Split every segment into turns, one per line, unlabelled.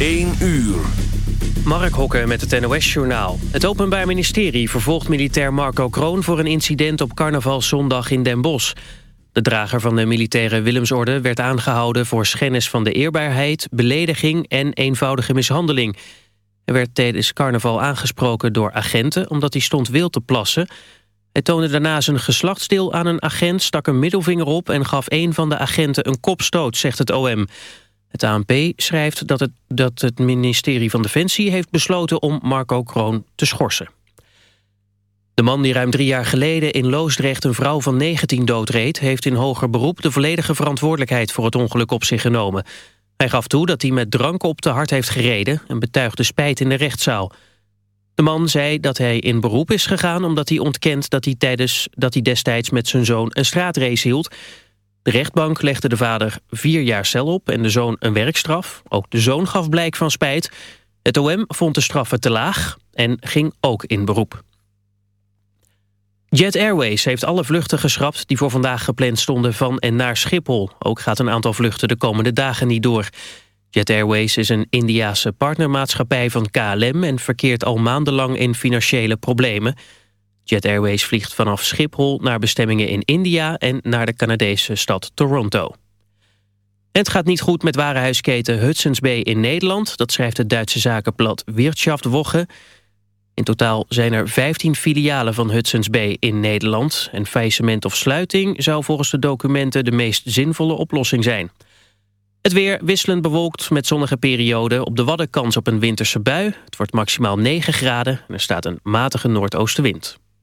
1 uur.
Mark Hokke met het NOS-journaal. Het Openbaar Ministerie vervolgt militair Marco Kroon... voor een incident op carnavalszondag in Den Bosch. De drager van de militaire Willemsorde werd aangehouden... voor schennis van de eerbaarheid, belediging en eenvoudige mishandeling. Hij werd tijdens carnaval aangesproken door agenten... omdat hij stond wild te plassen. Hij toonde daarna zijn geslachtsdeel aan een agent... stak een middelvinger op en gaf een van de agenten een kopstoot, zegt het OM... Het ANP schrijft dat het, dat het ministerie van Defensie heeft besloten om Marco Kroon te schorsen. De man die ruim drie jaar geleden in Loosdrecht een vrouw van 19 doodreed... heeft in hoger beroep de volledige verantwoordelijkheid voor het ongeluk op zich genomen. Hij gaf toe dat hij met drank op te hard heeft gereden... en betuigde spijt in de rechtszaal. De man zei dat hij in beroep is gegaan omdat hij ontkent... dat hij, tijdens, dat hij destijds met zijn zoon een straatrace hield... De rechtbank legde de vader vier jaar cel op en de zoon een werkstraf. Ook de zoon gaf blijk van spijt. Het OM vond de straffen te laag en ging ook in beroep. Jet Airways heeft alle vluchten geschrapt die voor vandaag gepland stonden van en naar Schiphol. Ook gaat een aantal vluchten de komende dagen niet door. Jet Airways is een Indiase partnermaatschappij van KLM... en verkeert al maandenlang in financiële problemen. Jet Airways vliegt vanaf Schiphol naar bestemmingen in India... en naar de Canadese stad Toronto. Het gaat niet goed met warenhuisketen Hudson's Bay in Nederland. Dat schrijft het Duitse zakenblad Wirtschaftwoche. In totaal zijn er 15 filialen van Hudson's Bay in Nederland. En faillissement of sluiting zou volgens de documenten... de meest zinvolle oplossing zijn. Het weer wisselend bewolkt met zonnige perioden. Op de Wadden kans op een winterse bui. Het wordt maximaal 9 graden en er staat een matige noordoostenwind.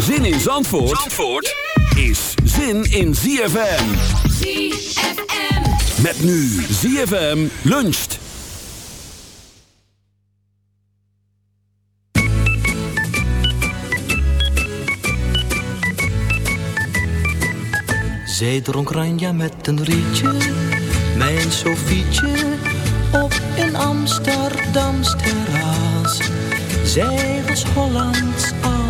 Zin in Zandvoort, Zandvoort is zin in ZFM.
ZFM.
Met nu ZFM luncht.
Zij dronk ranja met een rietje, mijn Sofietje, op een Amsterdams terras. Zij was Hollands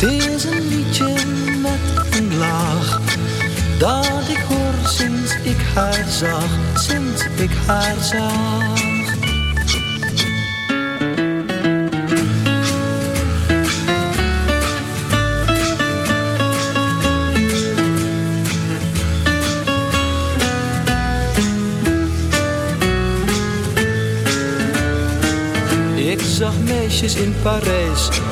Het is een liedje met een laag. Dat ik hoor sinds ik haar zag, sinds ik haar zag. meisjes in Parijs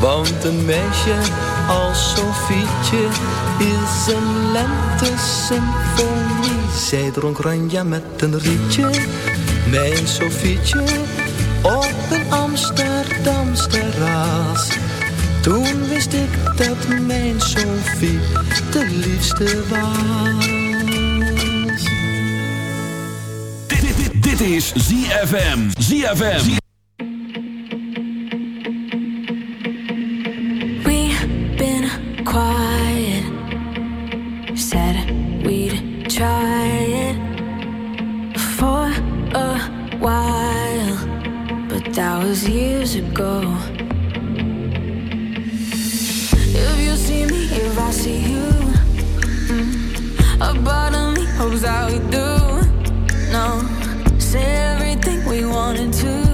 Want een meisje als Sofietje is een lente-symfonie. Zij dronk ranja met een rietje, mijn Sofietje, op een Amsterdams terras. Toen wist ik dat mijn Sofie de liefste was.
Dit is ZFM. ZFM.
I see you, a part of me hopes that we do. No, say everything we wanted to.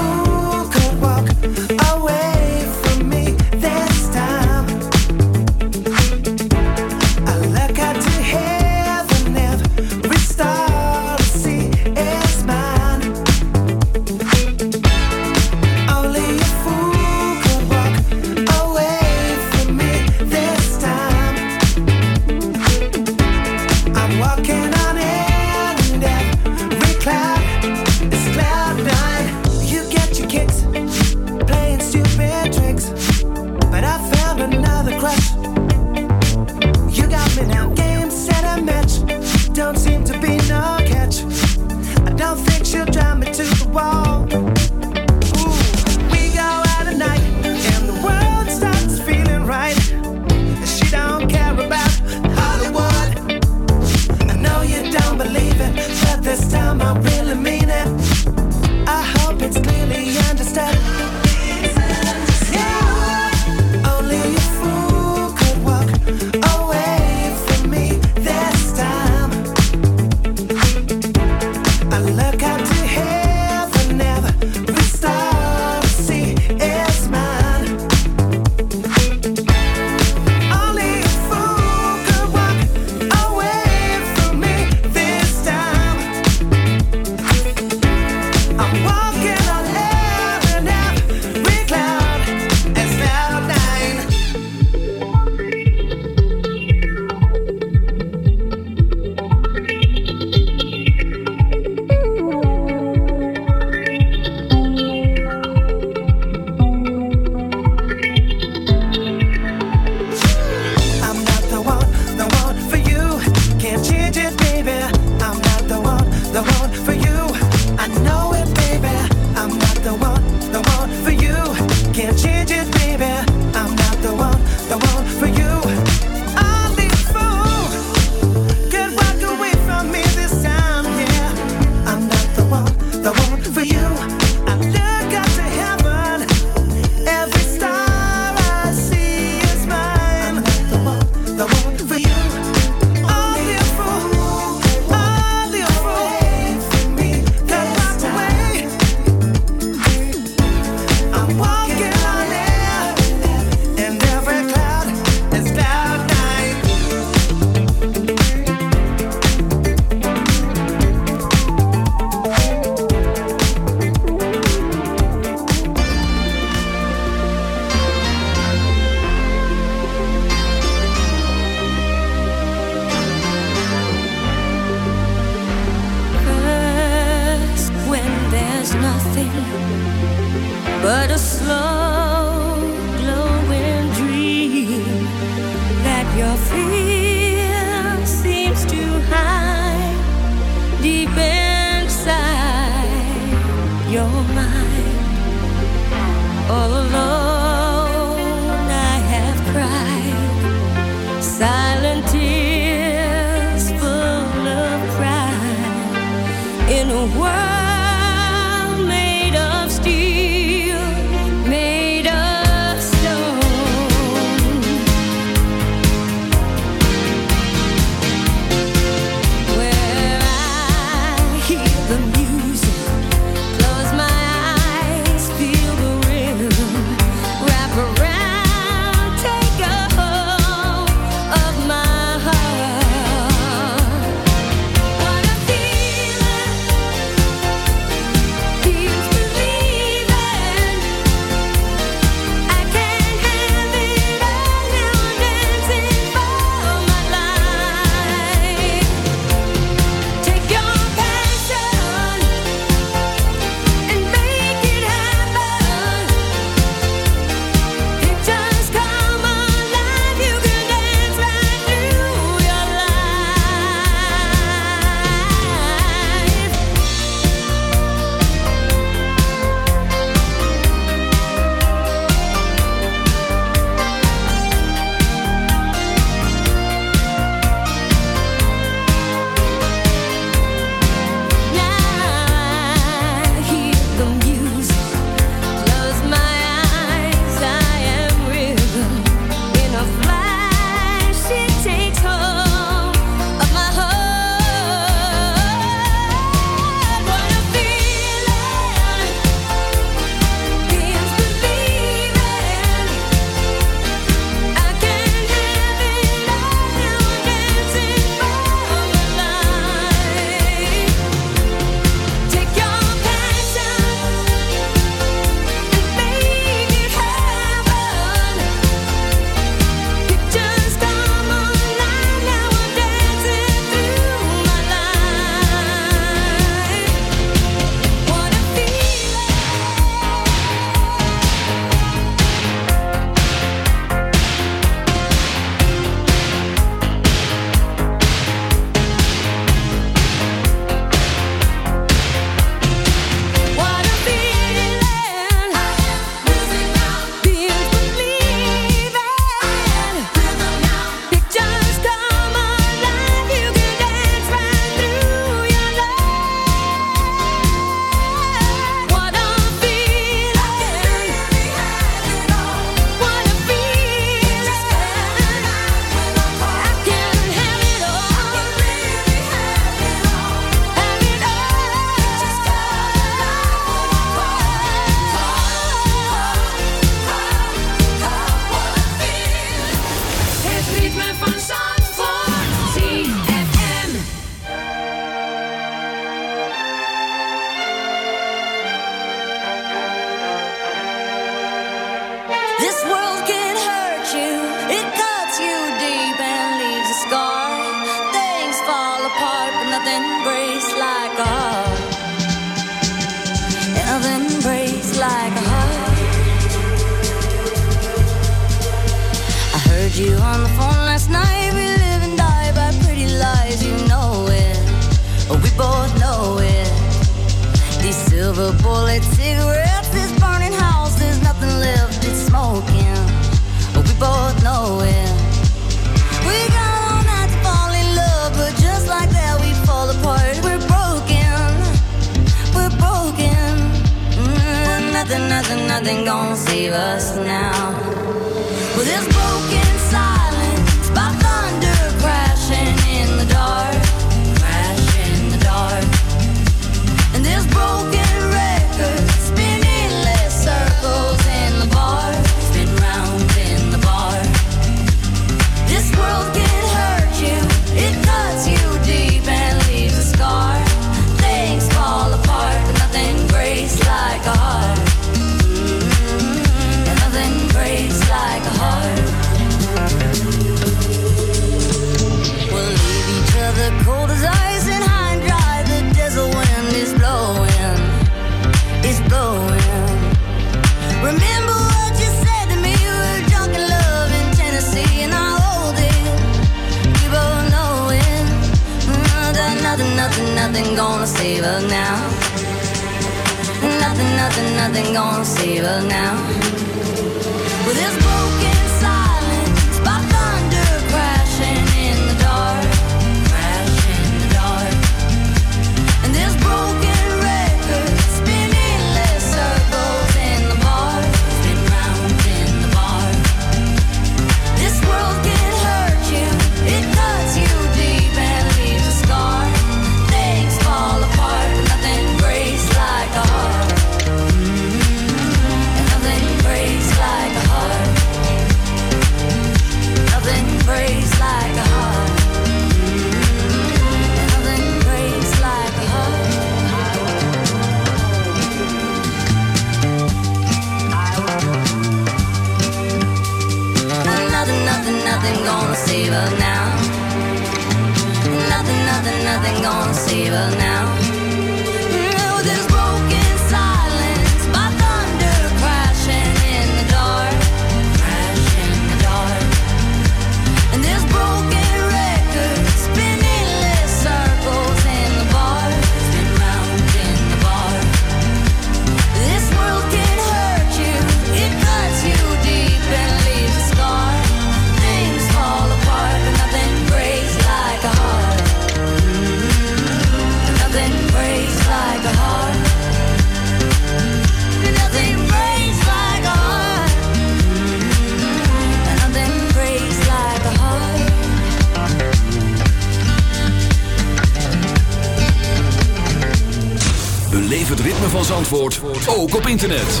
van Zandvoort ook op internet.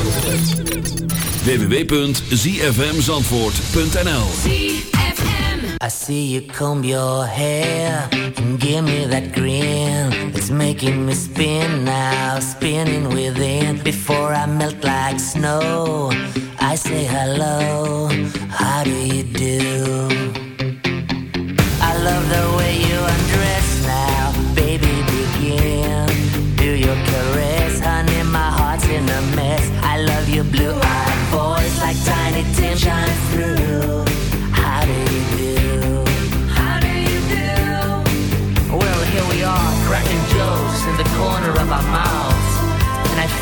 www.zfmzandvoort.nl
I see you comb your hair and give me that grin. It's making me spin now, spinning within. Before I melt like snow, I say hello, how do you do?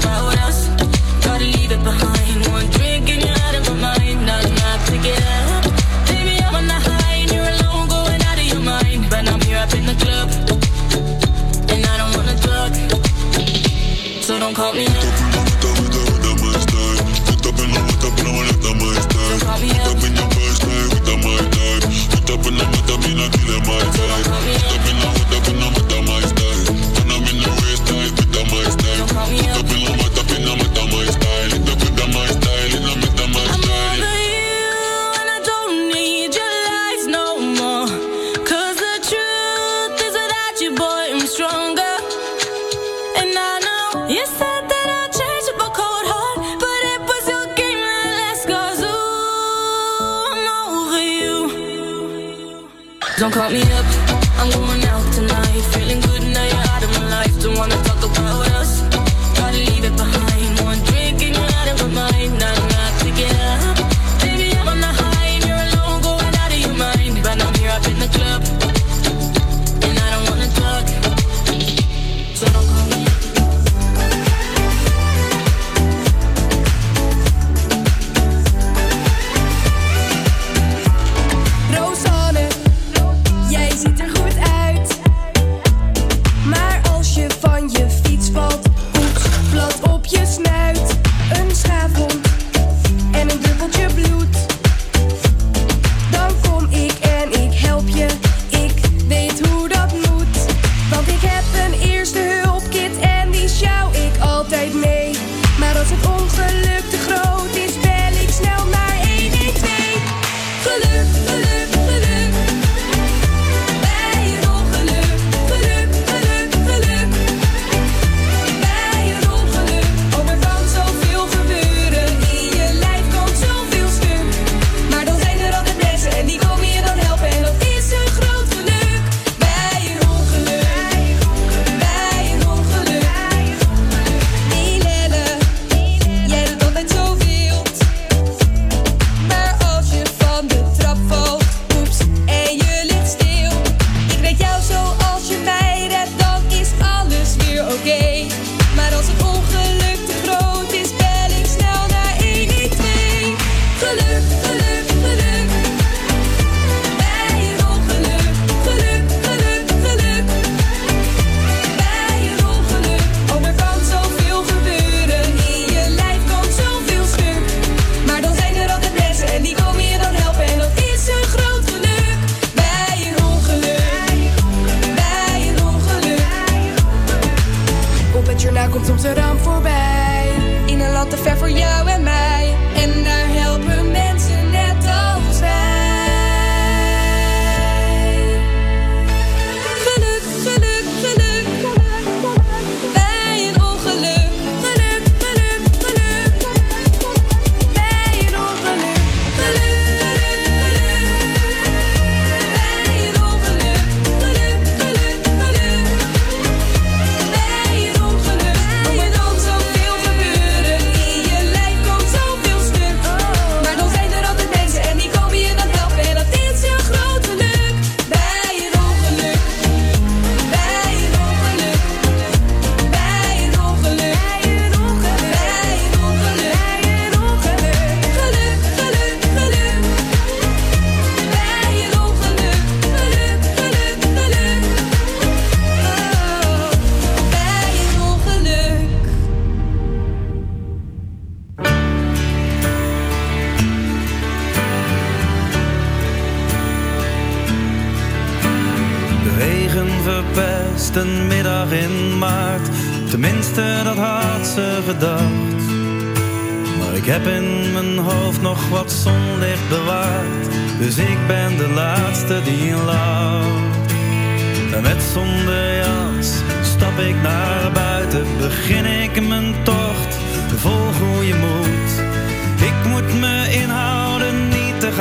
pra oração. Don't call me up,
I'm going out tonight, feeling good.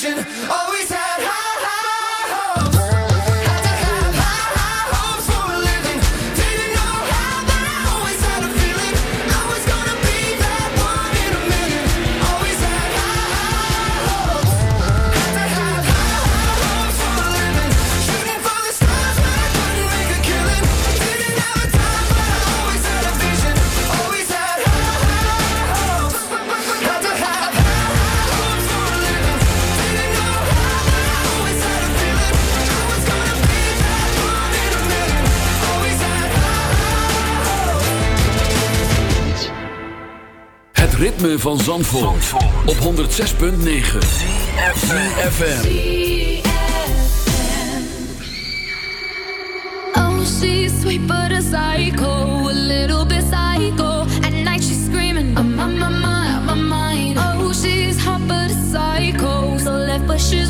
confusion. Are we
ritme van Zandvoort, Zandvoort. op 106.9 FM
Oh she's sweet but a psycho, a little bit psycho. At night she's screaming, I'm on my mind, my mind. Oh she's hot but a psycho, so left but she's